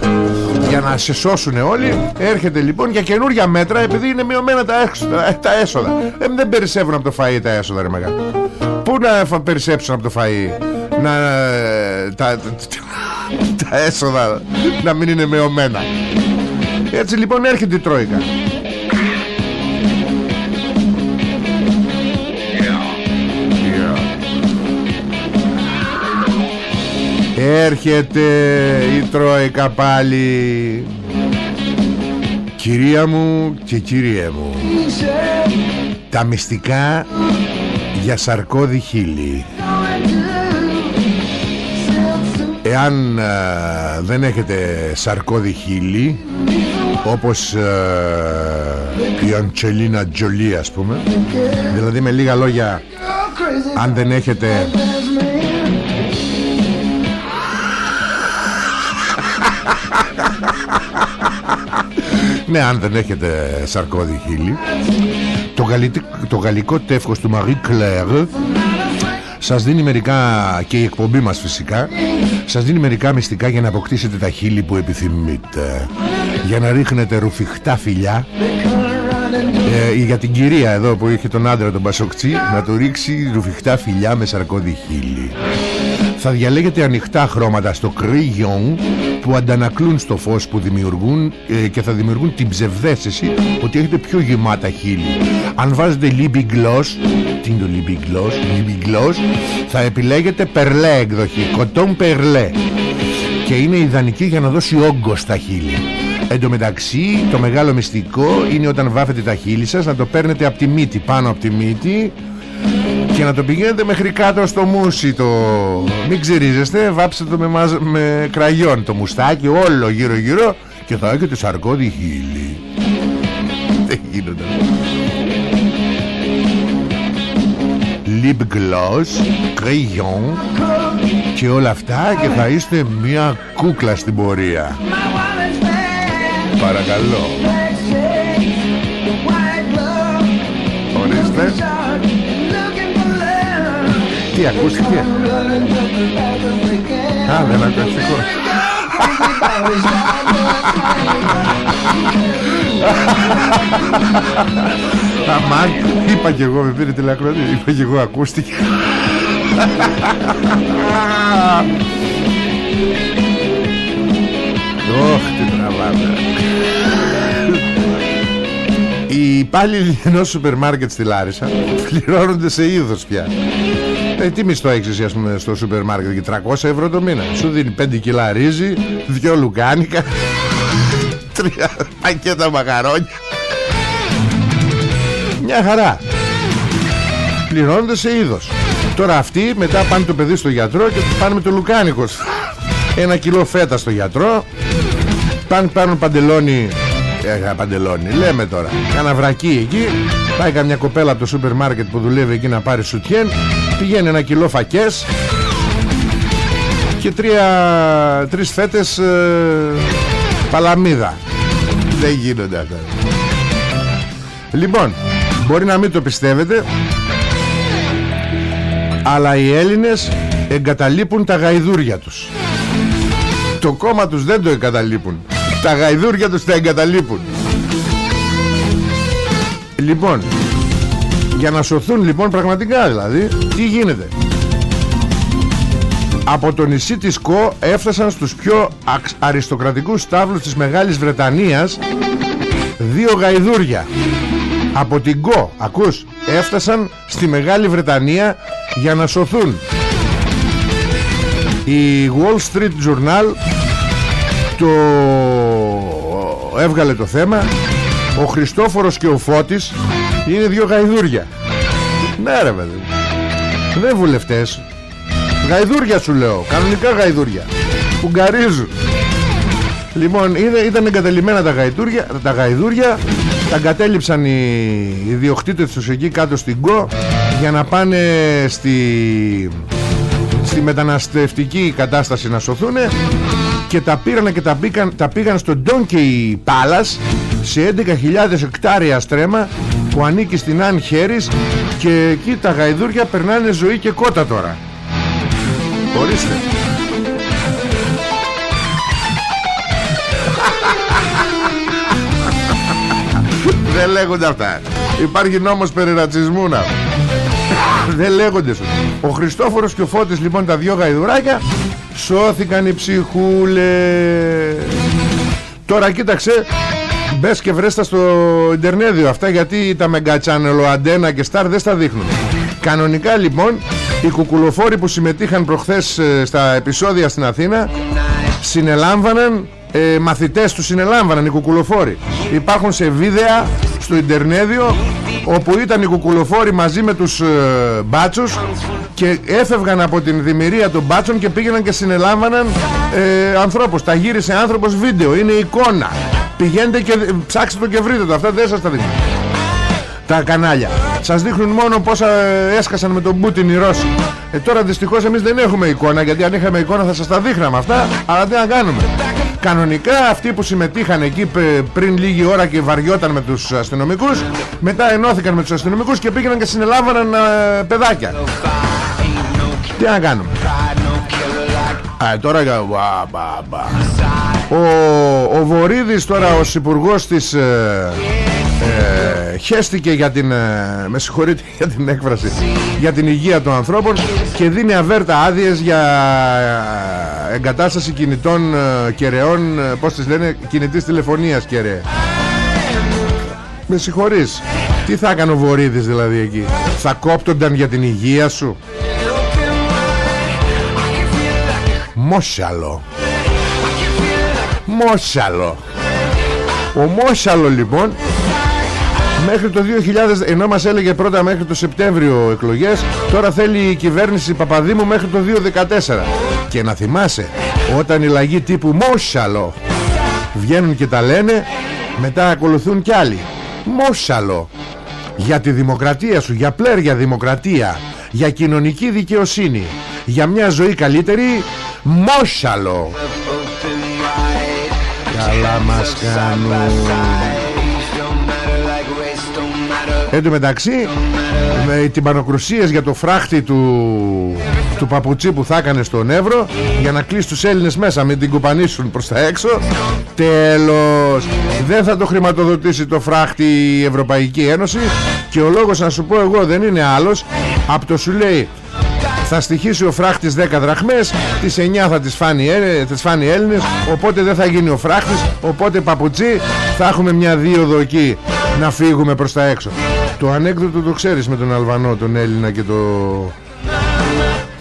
για να σε σώσουν όλοι έρχεται λοιπόν για καινούργια μέτρα επειδή είναι μειωμένα τα, έξοδα, τα έσοδα. Ε, δεν περισσεύουν από το φαΐ τα έσοδα ρε μεγάλο πού να περισσέψουν από το φαΐ να, τα, τα έσοδα να μην είναι μειωμένα. Έτσι λοιπόν έρχεται η Τρόικα. Έρχεται η Τρόικα πάλι. Κυρία μου και κύριέ μου Τα μυστικά για σαρκώδη χείλη Εάν δεν έχετε σαρκώδη χείλη Όπως η Αντσελίνα Τζολί ας πούμε Δηλαδή με λίγα λόγια Αν δεν έχετε Ναι, αν δεν έχετε σαρκώδη χείλη. Το, το γαλλικό τεύχος του Marie Claire σας δίνει μερικά και η εκπομπή μας φυσικά σας δίνει μερικά μυστικά για να αποκτήσετε τα χείλη που επιθυμείτε. Για να ρίχνετε ρουφιχτά φιλιά. Ε, για την κυρία εδώ που είχε τον άντρα τον Πασοκτσί να του ρίξει ρουφιχτά φιλιά με σαρκώδη χείλη θα διαλέγετε ανοιχτά χρώματα στο κρίγιον που αντανακλούν στο φως που δημιουργούν ε, και θα δημιουργούν την ψευδέστηση ότι έχετε πιο γεμάτα χείλη. Αν βάζετε Libby Gloss, τι είναι το Libby Gloss, Libby Gloss θα επιλέγετε περλέ εκδοχή, κοτόν περλέ και είναι ιδανική για να δώσει όγκο στα χείλη. Εν τω μεταξύ το μεγάλο μυστικό είναι όταν βάφετε τα χείλη σας να το παίρνετε από τη μύτη, πάνω από τη μύτη και να το πηγαίνετε μέχρι κάτω στο μουσι το... Μην ξυρίζεστε, βάψτε το με, μαζ... με κραγιόν το μουστάκι όλο γύρω γύρω και θα έχετε σαρκώδη χείλη. Δεν γίνονται. Lip gloss, crayon και όλα αυτά και θα είστε μια κούκλα στην πορεία. Παρακαλώ. Ορίστε. Τι ακούστηκε; Α δεν ακούστηκε Αμάν είπα και εγώ με πήρε τηλεακροατή. Είπα και εγώ ακούστηκε. Ωχ τι τραβάμε. Οι υπάλληλοι ενός σούπερ μάρκετ στη Λάρισα πληρώνονται σε είδος πια ε, τι μισθό έχεις εσύ ας πούμε στο σούπερ μάρκετ και 300 ευρώ το μήνα. Σου δίνει 5 κιλά ρύζι Δυο λουκάνικα Τρία πακέτα μαγαρόνια Μια χαρά. Πληρώνονται σε είδος. Τώρα αυτοί μετά πάνε το παιδί στο γιατρό και πάνε με το Λουκάνικος. Ένα κιλό φέτα στο γιατρό. Πάνε πάρουν παντελόνι. Έχα παντελόνι. Λέμε τώρα. Κάνα βρακί εκεί. Πάει καμιά κοπέλα από το σούπερ μάρκετ που δουλεύει εκεί να πάρει σουτιέν Πηγαίνει ένα κιλό φακές Και τρία Τρεις φέτες ε, Παλαμίδα. Δεν γίνονται αυτά. Λοιπόν Μπορεί να μην το πιστεύετε Αλλά οι Έλληνες Εγκαταλείπουν τα γαϊδούρια τους. Το κόμμα τους δεν το εγκαταλείπουν. Τα γαϊδούρια τους τα εγκαταλείπουν. Λοιπόν Για να σωθούν λοιπόν πραγματικά δηλαδή Τι γίνεται; Από το νησί της Κο έφτασαν στους πιο αριστοκρατικούς στάβλους της Μεγάλης Βρετανίας δύο γαϊδούρια. Από την Κο ακούς έφτασαν στη Μεγάλη Βρετανία για να σωθούν. Η Wall Street Journal το έβγαλε το θέμα. Ο Χριστόφορος και ο Φώτης είναι δύο γαϊδούρια. Ναι ρε παιδί. Δεν βουλευτές. Γαϊδούρια σου λέω. Κανονικά γαϊδούρια. Που γκαρίζουν Λοιπόν ήταν εγκατελειμμένα τα γαϊδούρια, τα γαϊδούρια. Τα εγκατέλειψαν οι, οι διοκτήτες τους εκεί κάτω στην ΚΟ για να πάνε στη, στη μεταναστευτική κατάσταση να σωθούν και τα πήραν και τα, πήγαν, τα πήγαν στο Donkey Palace σε 11.000 εκτάρια στρέμα που ανήκει στην Αν Χέρις και εκεί τα γαϊδούρια περνάνε ζωή και κότα τώρα. Ορίστε. Δεν λέγονται αυτά. Υπάρχει νόμος περί ρατσισμού να. Δεν λέγονται Ο Χριστόφορος και ο Φώτης λοιπόν τα δυο γαϊδουράκια Σώθηκαν οι ψυχούλες. Τώρα κοίταξε Μπες και βρέστα στο Ιντερνέδιο αυτά γιατί τα μεγκατσάνελο αντένα και στάρ δεν στα δείχνουν. Κανονικά λοιπόν οι κουκουλοφόροι που συμμετείχαν προχθές ε, στα επεισόδια στην Αθήνα συνελάμβαναν ε, μαθητές τους συνελάμβαναν οι κουκουλοφόροι. Υπάρχουν σε βίντεα στο Ιντερνέδιο όπου ήταν οι κουκουλοφόροι μαζί με τους ε, μπάτσους και έφευγαν από την δημιουργία των μπάτσων και πήγαιναν και συνελάμβαναν ε, ανθρώπους. Τα γύρισε άνθρωπος βίντεο είναι εικόνα πηγαίνετε και ψάξτε το και βρείτε το. Αυτά δεν σας τα δείχνουν. Τα κανάλια. Σας δείχνουν μόνο πόσα έσκασαν με τον Πούτιν οι Ρώσοι. Ε, τώρα δυστυχώς εμείς δεν έχουμε εικόνα γιατί αν είχαμε εικόνα θα σας τα δείχναμε αυτά αλλά τι να κάνουμε. Κανονικά αυτοί που συμμετείχαν εκεί πριν λίγη ώρα και βαριόταν με τους αστυνομικούς Μετά ενώθηκαν με τους αστυνομικούς και πήγαιναν και συνελάβαναν ε, παιδάκια. Τι να κάνουμε. Α, τώρα ο, ο Βορύδης τώρα ως υπουργός της ε, ε, χέστηκε για την ε, με συγχωρείτε για την έκφραση για την υγεία των ανθρώπων και δίνει αβέρτα άδειες για ε, εγκατάσταση κινητών ε, κεραιών ε, πως τις λένε κινητής τηλεφωνίας κεραία με συγχωρείς τι θα έκανε ο Βορύδης δηλαδή εκεί; Θα κόπτονταν για την υγεία σου; Μόσαλο Μόσαλο. Ο Μόσαλο λοιπόν Μέχρι το 2000 ενώ μας έλεγε πρώτα μέχρι το Σεπτέμβριο εκλογές Τώρα θέλει η κυβέρνηση Παπαδήμου μέχρι το 2014 Και να θυμάσαι Όταν οι λαγοί τύπου Μόσαλο Βγαίνουν και τα λένε Μετά ακολουθούν κι άλλοι. Μόσαλο Για τη δημοκρατία σου Για πλέρια δημοκρατία Για κοινωνική δικαιοσύνη Για μια ζωή καλύτερη Μόσαλο Καλά μας κάνουν. Εν τω μεταξύ με την πανοκρουσίες για το φράχτη του, του παπουτσί που θα έκανε στον Εύρο για να κλείσει τους Έλληνες μέσα μην την κουπανίσουν προς τα έξω. Τέλος. Δεν θα το χρηματοδοτήσει το φράχτη η Ευρωπαϊκή Ένωση. Και ο λόγος να σου πω εγώ δεν είναι άλλος. Από το σου λέει θα στοιχήσει ο φράχτης 10 δραχμές Τις 9 θα τις φάνει, τις φάνει Έλληνες Οπότε δεν θα γίνει ο φράχτης Οπότε παπουτσί θα έχουμε μια δίωδο εκεί Να φύγουμε προς τα έξω. Το ανέκδοτο το ξέρεις με τον Αλβανό Τον Έλληνα και το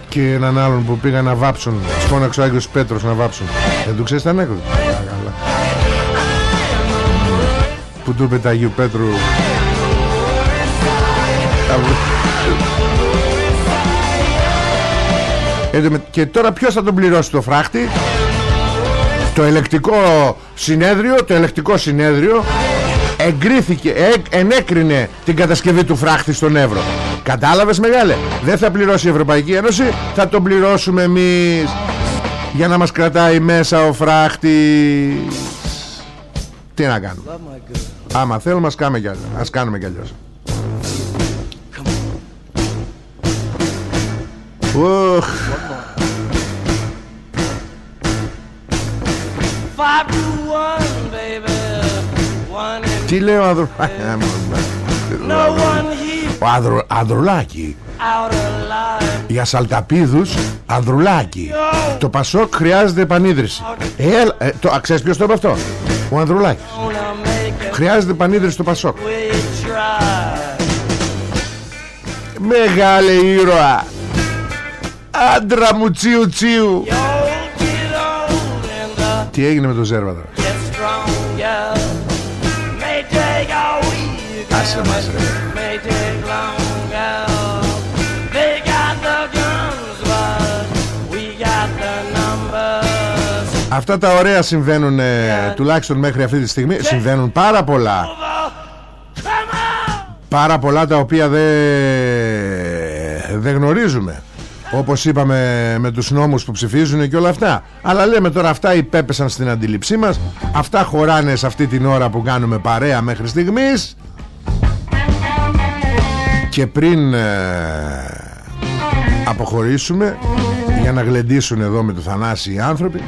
Και έναν άλλον που πήγαν να βάψουν Σπώναξε ο Άγιος Πέτρος να βάψουν. Δεν το ξέρεις το ανέκδοτο Που του είπε Αγίου Πέτρου και τώρα ποιος θα τον πληρώσει το φράχτη; Το ελεκτικό συνέδριο Το ελεκτικό συνέδριο Εγκρίθηκε, ε, ενέκρινε την κατασκευή του φράχτη στον Εύρο. Κατάλαβες μεγάλε; Δεν θα πληρώσει η Ευρωπαϊκή Ένωση Θα τον πληρώσουμε εμείς. Για να μας κρατάει μέσα ο φράχτης. Τι να κάνουμε; Άμα θέλουμε ας κάνουμε κι, ας κάνουμε κι αλλιώς. Οχ Τι λέω αδρο... Ο αδρο... Ανδρουλάκη. Για σαλταπίδους Ανδρουλάκη. Το Πασόκ χρειάζεται επανίδρυση. Ε, το, Ξέρεις ποιος το είπε αυτό; Ο Ανδρουλάκης. Χρειάζεται επανίδρυση στο Πασόκ. Μεγάλε ήρωα. Άντρα μου τσίου τσίου Τι έγινε με το Ζέρβα Άσε μας ρε. Αυτά τα ωραία συμβαίνουν τουλάχιστον μέχρι αυτή τη στιγμή. Συμβαίνουν πάρα πολλά. Πάρα πολλά τα οποία δεν δεν γνωρίζουμε όπως είπαμε με τους νόμους που ψηφίζουν και όλα αυτά. Αλλά λέμε τώρα αυτά υπέπεσαν στην αντίληψή μας. Αυτά χωράνε σε αυτή την ώρα που κάνουμε παρέα μέχρι στιγμής. Και πριν ε, αποχωρήσουμε για να γλεντήσουν εδώ με το Θανάση οι άνθρωποι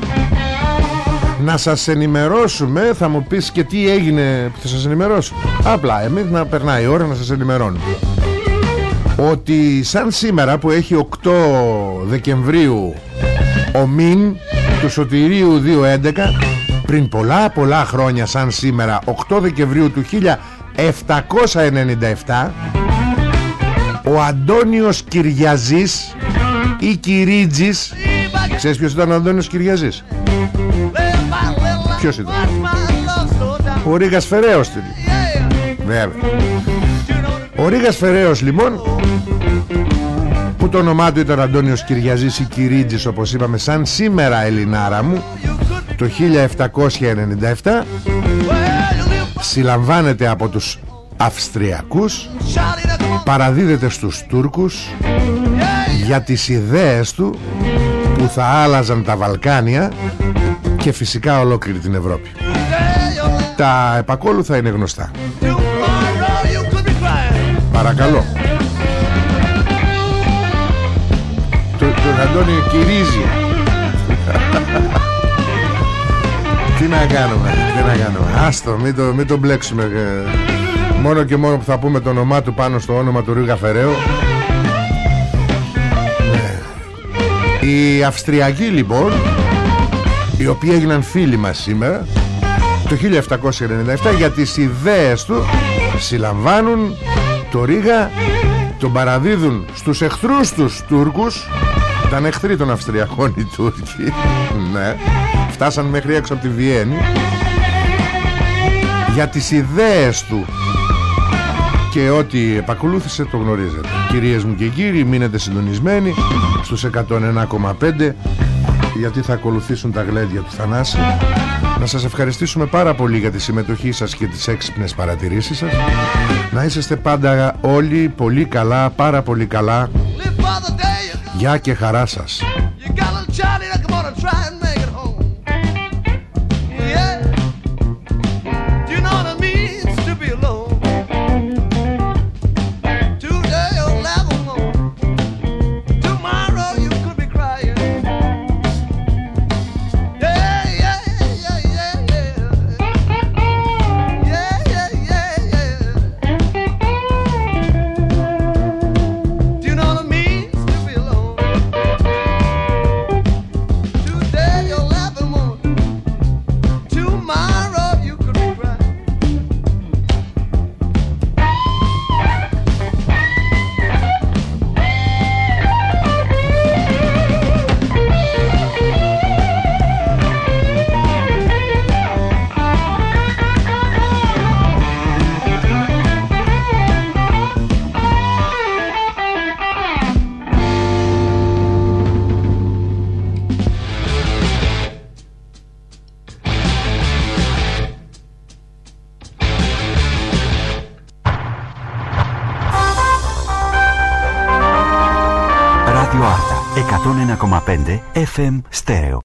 να σας ενημερώσουμε θα μου πεις και τι έγινε που θα σας ενημερώσω. Απλά εμείς να περνάει η ώρα να σας ενημερώνουμε ότι σαν σήμερα που έχει 8 Δεκεμβρίου ο Μιν του Σωτηρίου 211 πριν πολλά πολλά χρόνια σαν σήμερα 8 Δεκεμβρίου του 1797 ο Αντώνιος Κυριαζής ή Κυρίτζης Ξέρεις ποιος ήταν ο Αντώνιος Κυριαζής; Ποιος ήταν; Ο Ρίγας Φεραίος Βέβαια Ο Ρίγας Φεραίος λοιπόν Που το όνομά του ήταν Αντώνιος Κυριαζής ή Κυρίτζης όπως είπαμε σαν σήμερα Ελληνάρα μου Το 1797 Συλλαμβάνεται από τους Αυστριακούς παραδίδεται στους Τούρκους για τις ιδέες του που θα άλλαζαν τα Βαλκάνια και φυσικά ολόκληρη την Ευρώπη. Τα επακόλουθα είναι γνωστά παρακαλώ. Το, το Αντώνη κυρίζει. Τι να κάνουμε τι να κάνουμε. Άστο μην το, μην το μπλέξουμε ε. Μόνο και μόνο που θα πούμε το όνομά του πάνω στο όνομα του Ρίγα Φεραίου Οι Αυστριακοί λοιπόν Οι οποίοι έγιναν φίλοι μας σήμερα Το 1797 για τις ιδέες του Συλλαμβάνουν το Ρίγα Τον παραδίδουν στους εχθρούς τους Τούρκους. Ήταν εχθροί των Αυστριακών οι Τούρκοι. Ναι. Φτάσαν μέχρι έξω από τη Βιέννη. Για τις ιδέες του και ό,τι επακολούθησε το γνωρίζετε. Κυρίες μου και κύριοι μείνετε συντονισμένοι στους 101,5 γιατί θα ακολουθήσουν τα γλέντια του Θανάση. Να σας ευχαριστήσουμε πάρα πολύ για τη συμμετοχή σας και τις έξυπνες παρατηρήσεις σας. Να είσαστε πάντα όλοι πολύ καλά, πάρα πολύ καλά. Γεια και χαρά σας FM Stereo.